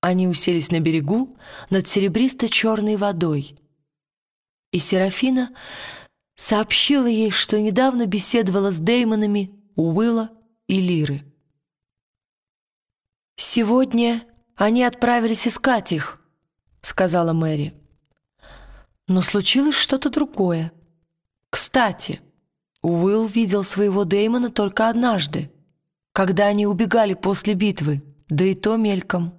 Они уселись на берегу над серебристо-черной водой. И Серафина сообщила ей, что недавно беседовала с Деймонами Уилла и Лиры. «Сегодня они отправились искать их», — сказала Мэри. Но случилось что-то другое. Кстати, Уилл видел своего Деймона только однажды, когда они убегали после битвы, да и то мельком.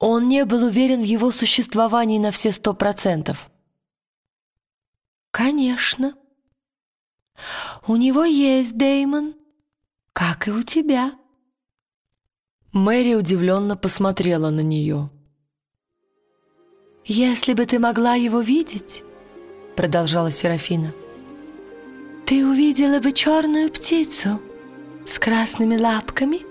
Он не был уверен в его существовании на все сто процентов. «Конечно. У него есть Деймон, как и у тебя». Мэри удивленно посмотрела на нее. «Если бы ты могла его видеть, — продолжала Серафина, — ты увидела бы черную птицу с красными лапками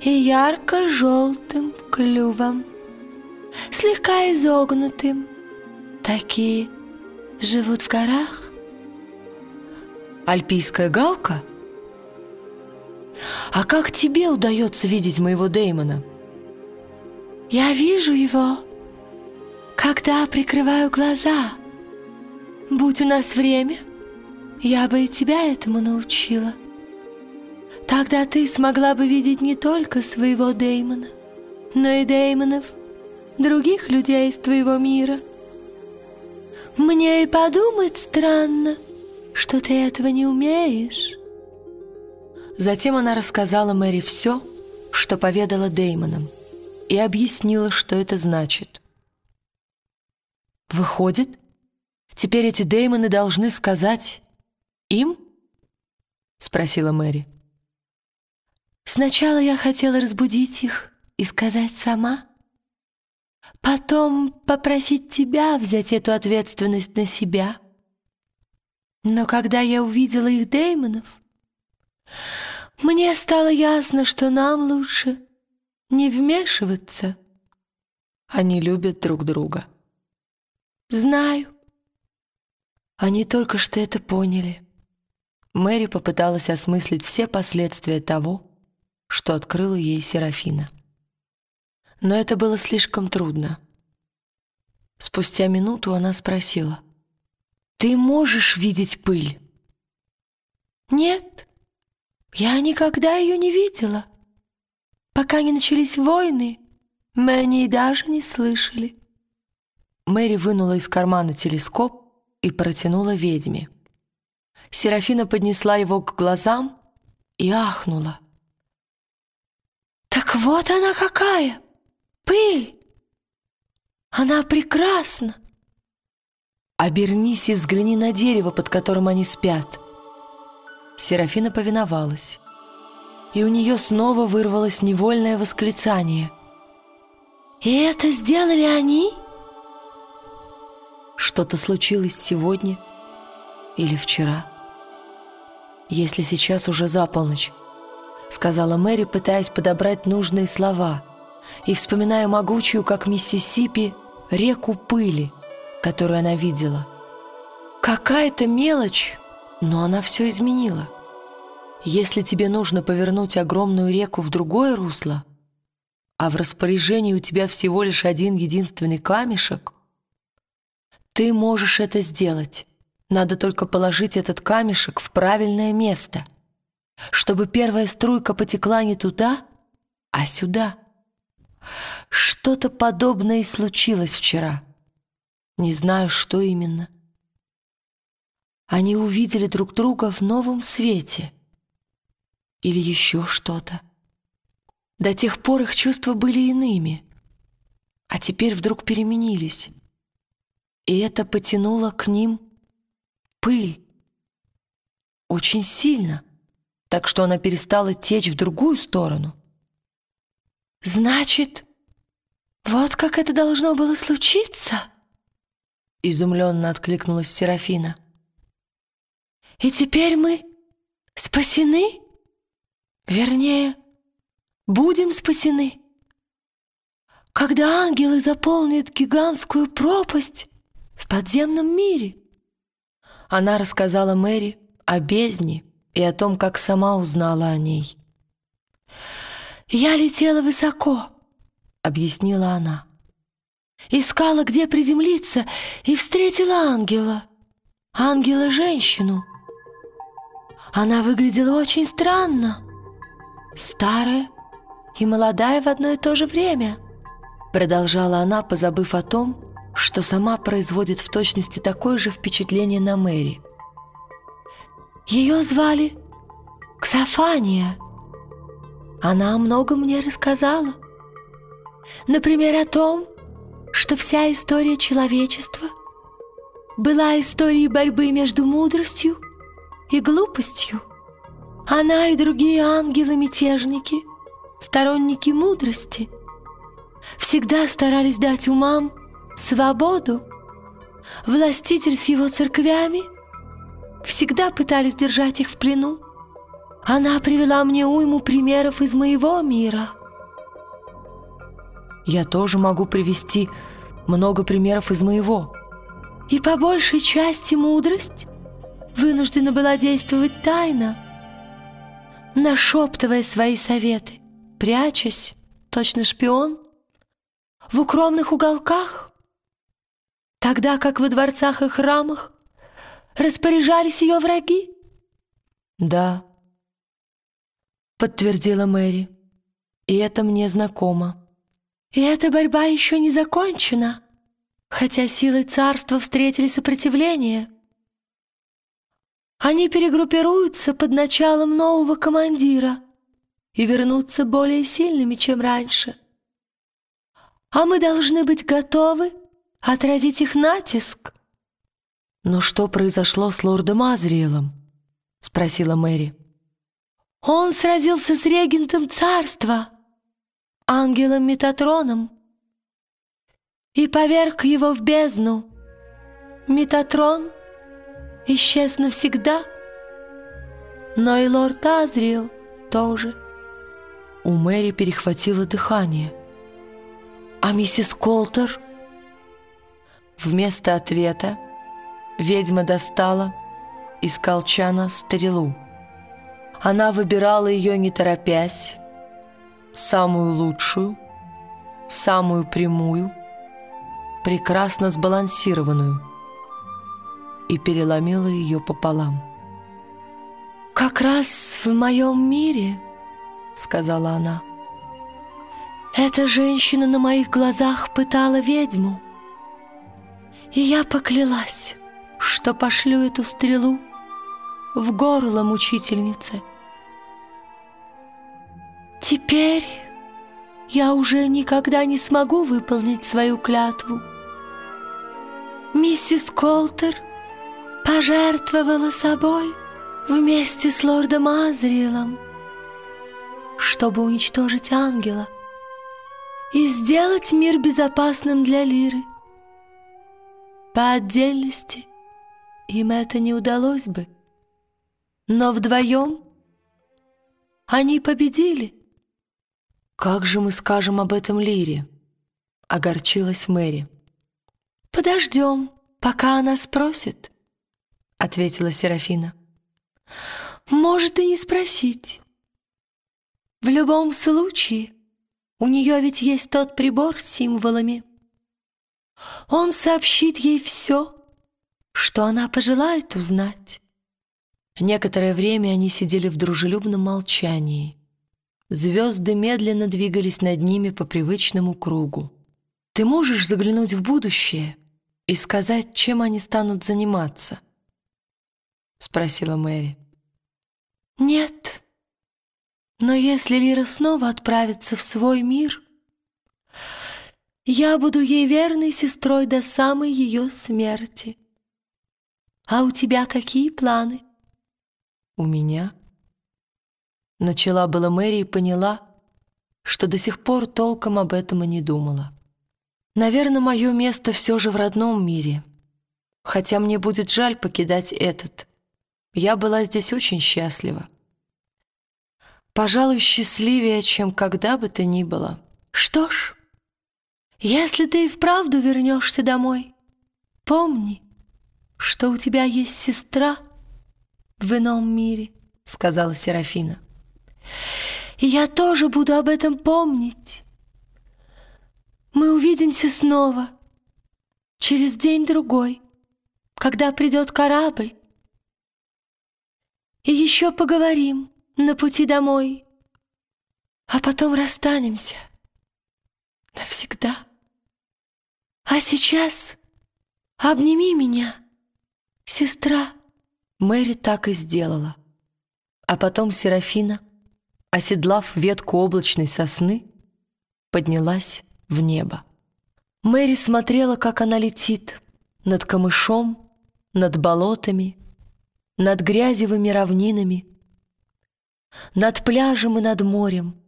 и ярко-желтым клювом, слегка изогнутым. Такие живут в горах. Альпийская галка? А как тебе удается видеть моего Деймона? Я вижу его, когда прикрываю глаза. Будь у нас время, я бы и тебя этому научила. Тогда ты смогла бы видеть не только своего Деймона, но и Деймонов других людей из твоего мира. Мне и подумать странно, что ты этого не умеешь. Затем она рассказала Мэри все, что поведала Деймонам, и объяснила, что это значит. «Выходит, теперь эти Деймоны должны сказать им?» — спросила Мэри. Сначала я хотела разбудить их и сказать сама. Потом попросить тебя взять эту ответственность на себя. Но когда я увидела их Деймонов, мне стало ясно, что нам лучше не вмешиваться. Они любят друг друга. Знаю. Они только что это поняли. Мэри попыталась осмыслить все последствия того, что открыла ей Серафина. Но это было слишком трудно. Спустя минуту она спросила, «Ты можешь видеть пыль?» «Нет, я никогда ее не видела. Пока не начались войны, мы о ней даже не слышали». Мэри вынула из кармана телескоп и протянула ведьме. Серафина поднесла его к глазам и ахнула. Так вот она какая! Пыль! Она прекрасна! Обернись и взгляни на дерево, под которым они спят. Серафина повиновалась, и у нее снова вырвалось невольное восклицание. «И это сделали они?» Что-то случилось сегодня или вчера. Если сейчас уже за полночь, — сказала Мэри, пытаясь подобрать нужные слова, и вспоминая могучую, как Миссисипи, реку пыли, которую она видела. Какая-то мелочь, но она все изменила. Если тебе нужно повернуть огромную реку в другое русло, а в распоряжении у тебя всего лишь один единственный камешек, ты можешь это сделать. Надо только положить этот камешек в правильное место — чтобы первая струйка потекла не туда, а сюда. Что-то подобное случилось вчера. Не знаю, что именно. Они увидели друг друга в новом свете. Или еще что-то. До тех пор их чувства были иными, а теперь вдруг переменились. И это потянуло к ним пыль. Очень сильно так что она перестала течь в другую сторону. «Значит, вот как это должно было случиться?» Изумленно откликнулась Серафина. «И теперь мы спасены? Вернее, будем спасены. Когда ангелы заполнят гигантскую пропасть в подземном мире?» Она рассказала Мэри о бездне, и о том, как сама узнала о ней. «Я летела высоко», — объяснила она. «Искала, где приземлиться, и встретила ангела. Ангела-женщину. Она выглядела очень странно. Старая и молодая в одно и то же время», — продолжала она, позабыв о том, что сама производит в точности такое же впечатление на Мэри. Ее звали Ксофания. Она о многом мне рассказала. Например, о том, что вся история человечества была историей борьбы между мудростью и глупостью. Она и другие ангелы-мятежники, сторонники мудрости, всегда старались дать умам свободу. Властитель с его церквями всегда пытались держать их в плену. Она привела мне уйму примеров из моего мира. Я тоже могу привести много примеров из моего. И по большей части мудрость вынуждена была действовать тайно, нашептывая свои советы, прячась, точно шпион, в укромных уголках, тогда как во дворцах и храмах распоряжались ее враги? Да, подтвердила Мэри, и это мне знакомо. И эта борьба еще не закончена, хотя силы царства встретили сопротивление. Они перегруппируются под началом нового командира и вернутся более сильными, чем раньше. А мы должны быть готовы отразить их натиск. «Но что произошло с лордом Азриэлом?» — спросила Мэри. «Он сразился с регентом царства, ангелом Метатроном, и поверг его в бездну. Метатрон исчез навсегда, но и лорд Азриэл тоже». У Мэри перехватило дыхание. «А миссис Колтер?» Вместо ответа ведьма достала из колчана стрелу. Она выбирала ее не торопясь, самую лучшую, самую прямую, прекрасно сбалансированную, и переломила ее пополам. «Как раз в моем мире», — сказала она, — «эта женщина на моих глазах пытала ведьму». И я поклялась, что пошлю эту стрелу в горло мучительницы. Теперь я уже никогда не смогу выполнить свою клятву. Миссис Колтер пожертвовала собой вместе с лордом Азриэлом, чтобы уничтожить ангела и сделать мир безопасным для Лиры. По отдельности им это не удалось бы, но вдвоем они победили. «Как же мы скажем об этом Лире?» — огорчилась Мэри. «Подождем, пока она спросит», — ответила Серафина. «Может и не спросить. В любом случае, у нее ведь есть тот прибор с символами, он сообщит ей все, что она пожелает узнать. Некоторое время они сидели в дружелюбном молчании. Звезды медленно двигались над ними по привычному кругу. «Ты можешь заглянуть в будущее и сказать, чем они станут заниматься?» — спросила Мэри. «Нет. Но если Лира снова отправится в свой мир, я буду ей верной сестрой до самой ее смерти. А у тебя какие планы? У меня? Начала была Мэри и поняла, что до сих пор толком об этом и не думала. Наверное, мое место все же в родном мире, хотя мне будет жаль покидать этот. Я была здесь очень счастлива. Пожалуй, счастливее, чем когда бы то ни было. Что ж, если ты и вправду вернешься домой, помни, что у тебя есть сестра в ином мире, сказала Серафина. И я тоже буду об этом помнить. Мы увидимся снова, через день-другой, когда придет корабль. И еще поговорим на пути домой, а потом расстанемся навсегда. А сейчас обними меня, сестра. Мэри так и сделала. А потом Серафина, оседлав ветку облачной сосны, поднялась в небо. Мэри смотрела, как она летит над камышом, над болотами, над грязевыми равнинами, над пляжем и над морем,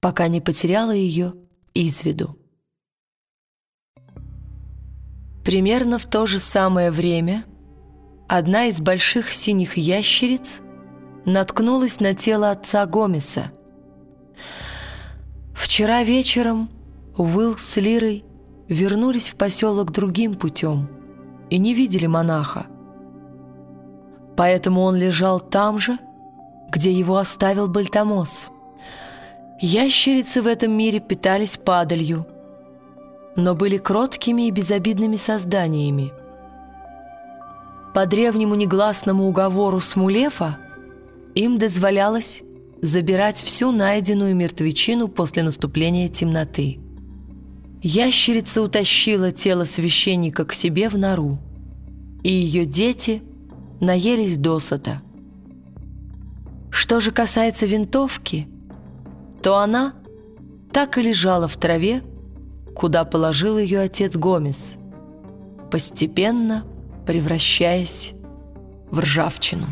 пока не потеряла ее из виду. Примерно в то же самое время одна из больших синих ящериц наткнулась на тело отца Гомеса. Вчера вечером Уилл с Лирой вернулись в поселок другим путем и не видели монаха. Поэтому он лежал там же, где его оставил Бальтамос. Ящерицы в этом мире питались падалью – но были кроткими и безобидными созданиями. По древнему негласному уговору Смулефа им дозволялось забирать всю найденную мертвечину после наступления темноты. Ящерица утащила тело священника к себе в нору, и ее дети наелись досыта. Что же касается винтовки, то она так и лежала в траве, куда положил ее отец Гомес, постепенно превращаясь в ржавчину.